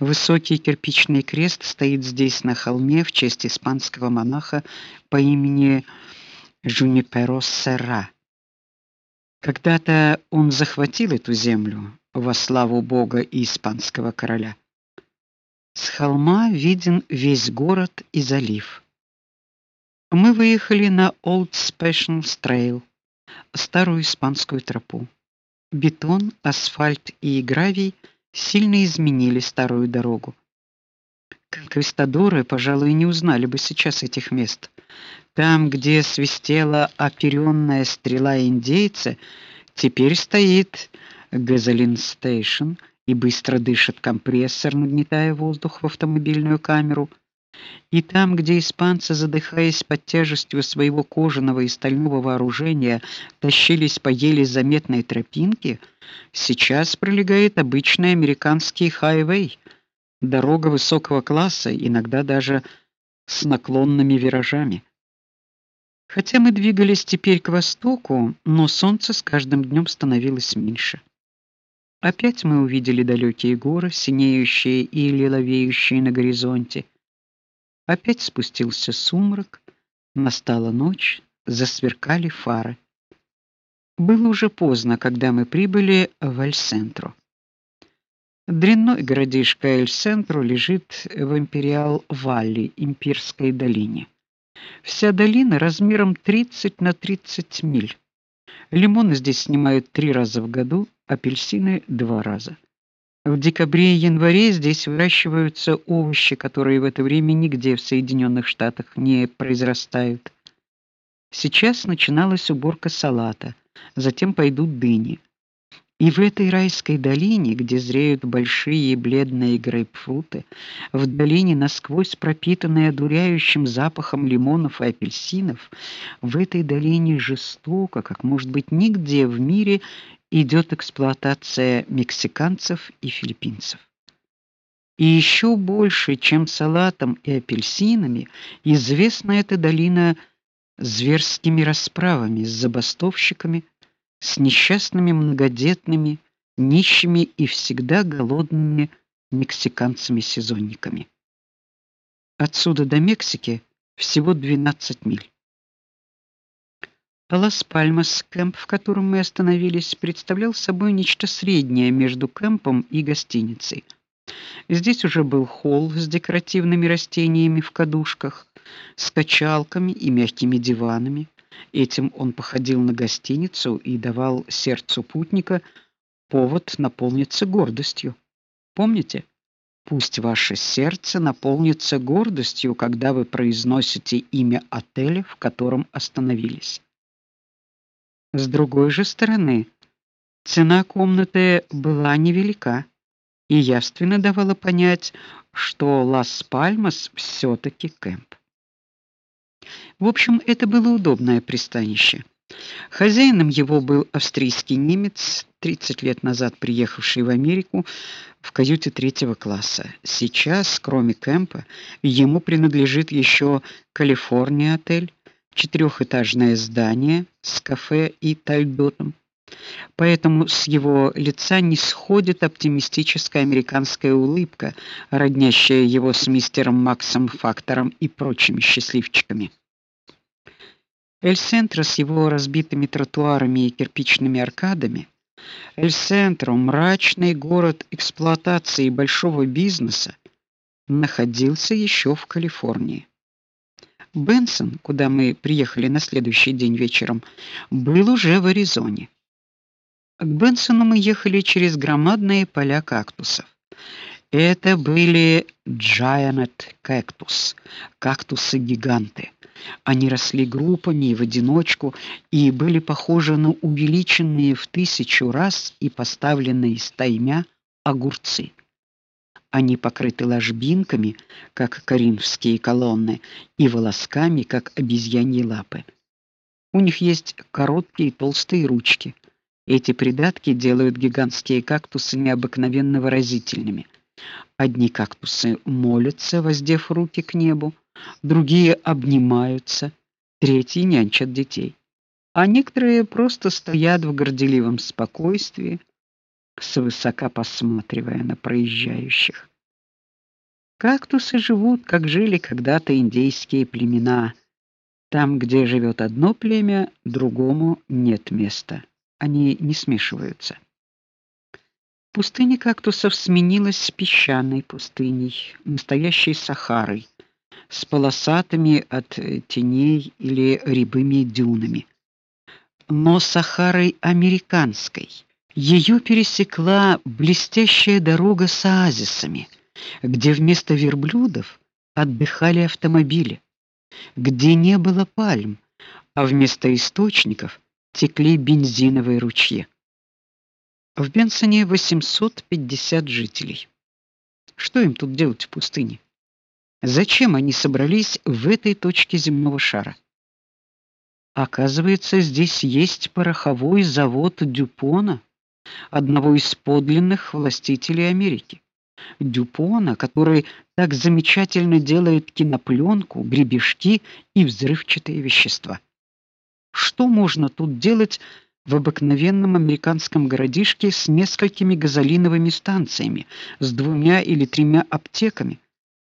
Высокий кирпичный крест стоит здесь на холме в честь испанского монаха по имени Жуниперо Серра. Когда-то он захватил эту землю во славу Бога и испанского короля. С холма виден весь город и залив. Мы выехали на Old Special Trail, старую испанскую тропу. Бетон, асфальт и гравий сильно изменили старую дорогу. Конквистадоры, пожалуй, не узнали бы сейчас этих мест. Там, где свистела оперённая стрела индейца, теперь стоит газолин стейшн и быстро дышит компрессор, нагнетая воздух в автомобильную камеру. И там, где испанцы, задыхаясь под тяжестью своего кожаного и стального вооружения, тащились по еле заметной тропинке, сейчас пролегает обычный американский хайвей, дорога высокого класса, иногда даже с наклонными виражами. Хотя мы двигались теперь к востоку, но солнце с каждым днем становилось меньше. Опять мы увидели далекие горы, синеющие и лиловеющие на горизонте. Опять спустился сумрак, настала ночь, засверкали фары. Было уже поздно, когда мы прибыли в Эль-Центро. Дрянной городишко Эль-Центро лежит в Империал-Валли, Имперской долине. Вся долина размером 30 на 30 миль. Лимоны здесь снимают три раза в году, апельсины два раза. В декабре и январе здесь выращиваются овощи, которые в это время нигде в Соединенных Штатах не произрастают. Сейчас начиналась уборка салата, затем пойдут дыни. И в этой райской долине, где зреют большие бледные грейпфруты, в долине насквозь пропитанной одуряющим запахом лимонов и апельсинов, в этой долине жестоко, как может быть нигде в мире, идет эксплуатация мексиканцев и филиппинцев. И еще больше, чем салатом и апельсинами, известна эта долина зверскими расправами с забастовщиками, с несчастными многодетными, нищими и всегда голодными мексиканцами-сезонниками. Отсюда до Мексики всего 12 миль. Лас-Пальмас, кемп, в котором мы остановились, представлял собой нечто среднее между кемпом и гостиницей. Здесь уже был холл с декоративными растениями в кадушках, с качалками и мягкими диванами. Этим он походил на гостиницу и давал сердцу путника повод наполниться гордостью. Помните? Пусть ваше сердце наполнится гордостью, когда вы произносите имя отеля, в котором остановились. С другой же стороны, цена комнаты была невелика и явственно давала понять, что Лас-Пальмас все таки кемп. В общем, это было удобное пристанище. Хозяином его был австрийский немец, 30 лет назад приехавший в Америку в каюте третьего класса. Сейчас, кроме кемпа, ему принадлежит еще Калифорния отель, четырехэтажное здание с кафе и тальдотом. Поэтому с его лица не сходит оптимистическая американская улыбка, роднящая его с мистером Максом Фактором и прочими счастливчиками. Эль-Центро с его разбитыми тротуарами и кирпичными аркадами, Эль-Центро, мрачный город эксплуатации большого бизнеса, находился еще в Калифорнии. Бенсон, куда мы приехали на следующий день вечером, был уже в Аризоне. К Бенсону мы ехали через громадные поля кактусов. Это были giant cactus, кактусы-гиганты. Они росли группами и в одиночку и были похожи на увеличенные в тысячу раз и поставленные стаймя огурцы. Они покрыты ложбинками, как коринфские колонны, и волосками, как обезьяньи лапы. У них есть короткие толстые ручки. Эти придатки делают гигантские кактусы необыкновенно выразительными. Одни кактусы молятся, воздев руки к небу, другие обнимаются, третьи нянчат детей. А некоторые просто стоят в горделивом спокойствии, свысока посматривая на проезжающих. Кактусы живут, как жили когда-то индейские племена. Там, где живет одно племя, другому нет места. Они не смешиваются. Пустыня кактусов сменилась песчаной пустыней, настоящей Сахарой, с полосатыми от теней или рябыми дюнами. Но Сахарой американской. Ее пересекла блестящая дорога с оазисами, где вместо верблюдов отдыхали автомобили, где не было пальм, а вместо источников текли бензиновые ручьи. В Бенсоне 850 жителей. Что им тут делать в пустыне? Зачем они собрались в этой точке земного шара? Оказывается, здесь есть пороховой завод Дюпона, одного из подлинных властителей Америки. Дюпона, который так замечательно делает кинопленку, гребешки и взрывчатые вещества. Что можно тут делать в обыкновенном американском городишке с несколькими газолиновыми станциями, с двумя или тремя аптеками,